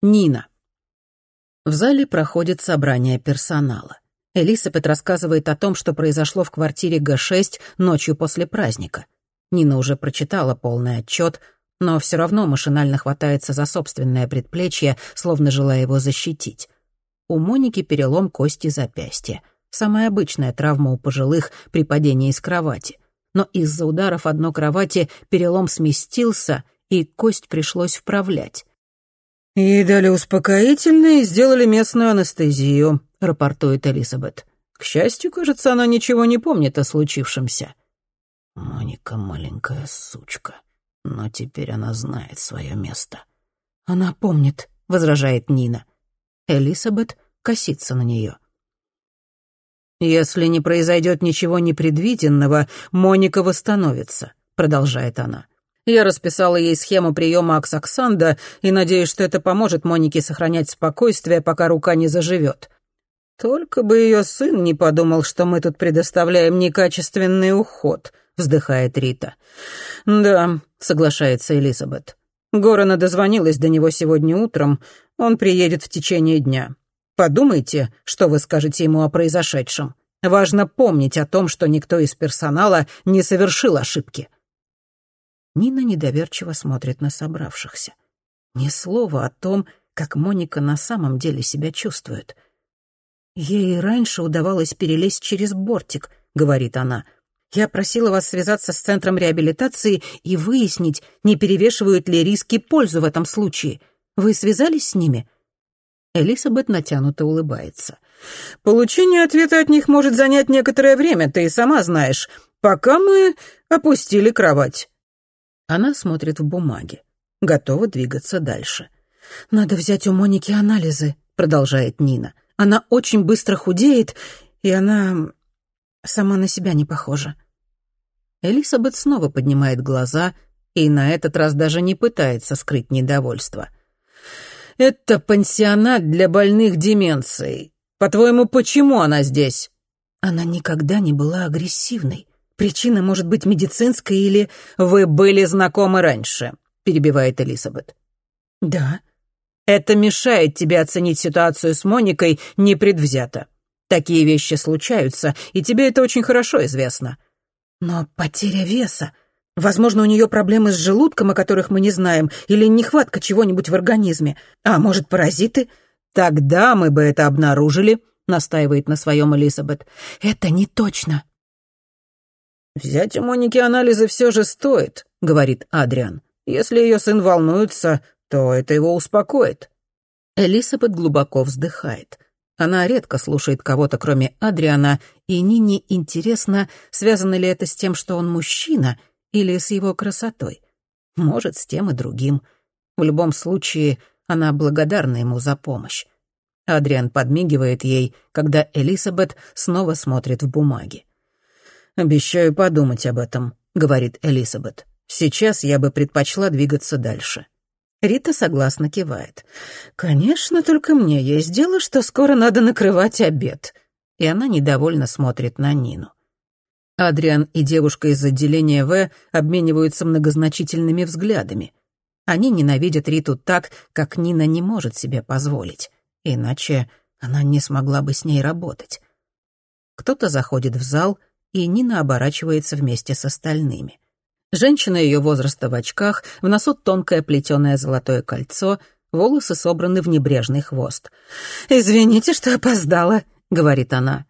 Нина. В зале проходит собрание персонала. Элисабет рассказывает о том, что произошло в квартире Г6 ночью после праздника. Нина уже прочитала полный отчет, но все равно машинально хватается за собственное предплечье, словно желая его защитить. У Моники перелом кости запястья. Самая обычная травма у пожилых при падении из кровати. Но из-за ударов одной кровати перелом сместился, и кость пришлось вправлять. «Ей дали успокоительное и сделали местную анестезию», — рапортует Элизабет. «К счастью, кажется, она ничего не помнит о случившемся». «Моника маленькая сучка, но теперь она знает свое место». «Она помнит», — возражает Нина. Элизабет косится на нее. «Если не произойдет ничего непредвиденного, Моника восстановится», — продолжает она. Я расписала ей схему приема Аксаксанда и надеюсь, что это поможет Монике сохранять спокойствие, пока рука не заживет. Только бы ее сын не подумал, что мы тут предоставляем некачественный уход, вздыхает Рита. Да, соглашается Элизабет. Горана дозвонилась до него сегодня утром. Он приедет в течение дня. Подумайте, что вы скажете ему о произошедшем. Важно помнить о том, что никто из персонала не совершил ошибки. Нина недоверчиво смотрит на собравшихся. Ни слова о том, как Моника на самом деле себя чувствует. «Ей раньше удавалось перелезть через бортик», — говорит она. «Я просила вас связаться с Центром реабилитации и выяснить, не перевешивают ли риски пользу в этом случае. Вы связались с ними?» Элизабет натянуто улыбается. «Получение ответа от них может занять некоторое время, ты и сама знаешь, пока мы опустили кровать». Она смотрит в бумаги, готова двигаться дальше. «Надо взять у Моники анализы», — продолжает Нина. «Она очень быстро худеет, и она сама на себя не похожа». Элисабет снова поднимает глаза и на этот раз даже не пытается скрыть недовольство. «Это пансионат для больных деменцией. По-твоему, почему она здесь?» «Она никогда не была агрессивной. Причина может быть медицинская или... Вы были знакомы раньше, перебивает Элизабет. Да. Это мешает тебе оценить ситуацию с Моникой непредвзято. Такие вещи случаются, и тебе это очень хорошо известно. Но потеря веса... Возможно, у нее проблемы с желудком, о которых мы не знаем, или нехватка чего-нибудь в организме. А может, паразиты? Тогда мы бы это обнаружили, настаивает на своем Элизабет. Это не точно. «Взять у Моники анализы все же стоит», — говорит Адриан. «Если ее сын волнуется, то это его успокоит». Элисабет глубоко вздыхает. Она редко слушает кого-то, кроме Адриана, и Нине интересно, связано ли это с тем, что он мужчина, или с его красотой. Может, с тем и другим. В любом случае, она благодарна ему за помощь. Адриан подмигивает ей, когда Элисабет снова смотрит в бумаги. «Обещаю подумать об этом», — говорит Элизабет. «Сейчас я бы предпочла двигаться дальше». Рита согласно кивает. «Конечно, только мне есть дело, что скоро надо накрывать обед». И она недовольно смотрит на Нину. Адриан и девушка из отделения В обмениваются многозначительными взглядами. Они ненавидят Риту так, как Нина не может себе позволить. Иначе она не смогла бы с ней работать. Кто-то заходит в зал — и Нина оборачивается вместе с остальными. Женщина ее возраста в очках, в носу тонкое плетеное золотое кольцо, волосы собраны в небрежный хвост. «Извините, что опоздала», — говорит она.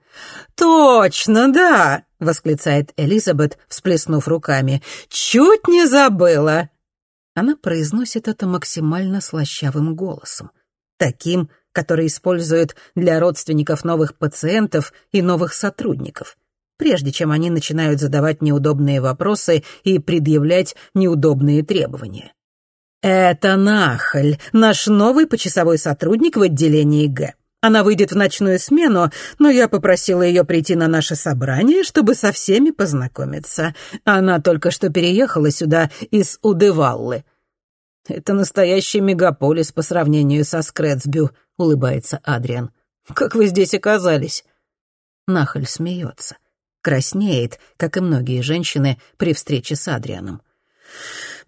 «Точно, да!» — восклицает Элизабет, всплеснув руками. «Чуть не забыла!» Она произносит это максимально слащавым голосом, таким, который используют для родственников новых пациентов и новых сотрудников — прежде чем они начинают задавать неудобные вопросы и предъявлять неудобные требования. «Это Нахаль, наш новый почасовой сотрудник в отделении Г. Она выйдет в ночную смену, но я попросила ее прийти на наше собрание, чтобы со всеми познакомиться. Она только что переехала сюда из Удываллы». «Это настоящий мегаполис по сравнению со Скретсбю», — улыбается Адриан. «Как вы здесь оказались?» Нахаль смеется краснеет, как и многие женщины при встрече с Адрианом.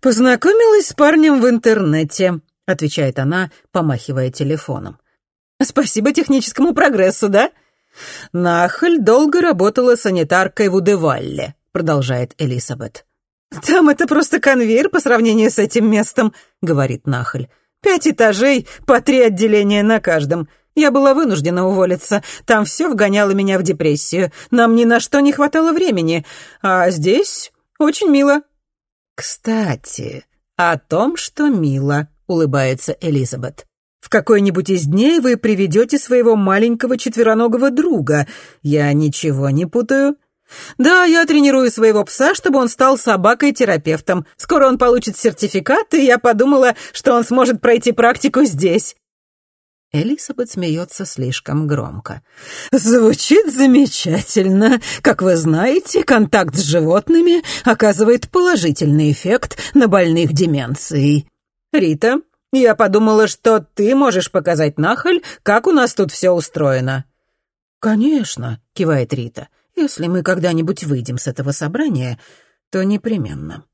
«Познакомилась с парнем в интернете. отвечает она, помахивая телефоном. «Спасибо техническому прогрессу, да?» «Нахаль долго работала санитаркой в Удевалле», — продолжает Элизабет. «Там это просто конвейер по сравнению с этим местом», — говорит Нахаль. «Пять этажей, по три отделения на каждом. Я была вынуждена уволиться. Там все вгоняло меня в депрессию. Нам ни на что не хватало времени. А здесь очень мило». «Кстати, о том, что мило», — улыбается Элизабет. В какой-нибудь из дней вы приведете своего маленького четвероногого друга. Я ничего не путаю?» «Да, я тренирую своего пса, чтобы он стал собакой-терапевтом. Скоро он получит сертификат, и я подумала, что он сможет пройти практику здесь». Элизабет смеется слишком громко. «Звучит замечательно. Как вы знаете, контакт с животными оказывает положительный эффект на больных деменцией. Рита, я подумала, что ты можешь показать Нахаль, как у нас тут все устроено». «Конечно», — кивает Рита. «Если мы когда-нибудь выйдем с этого собрания, то непременно».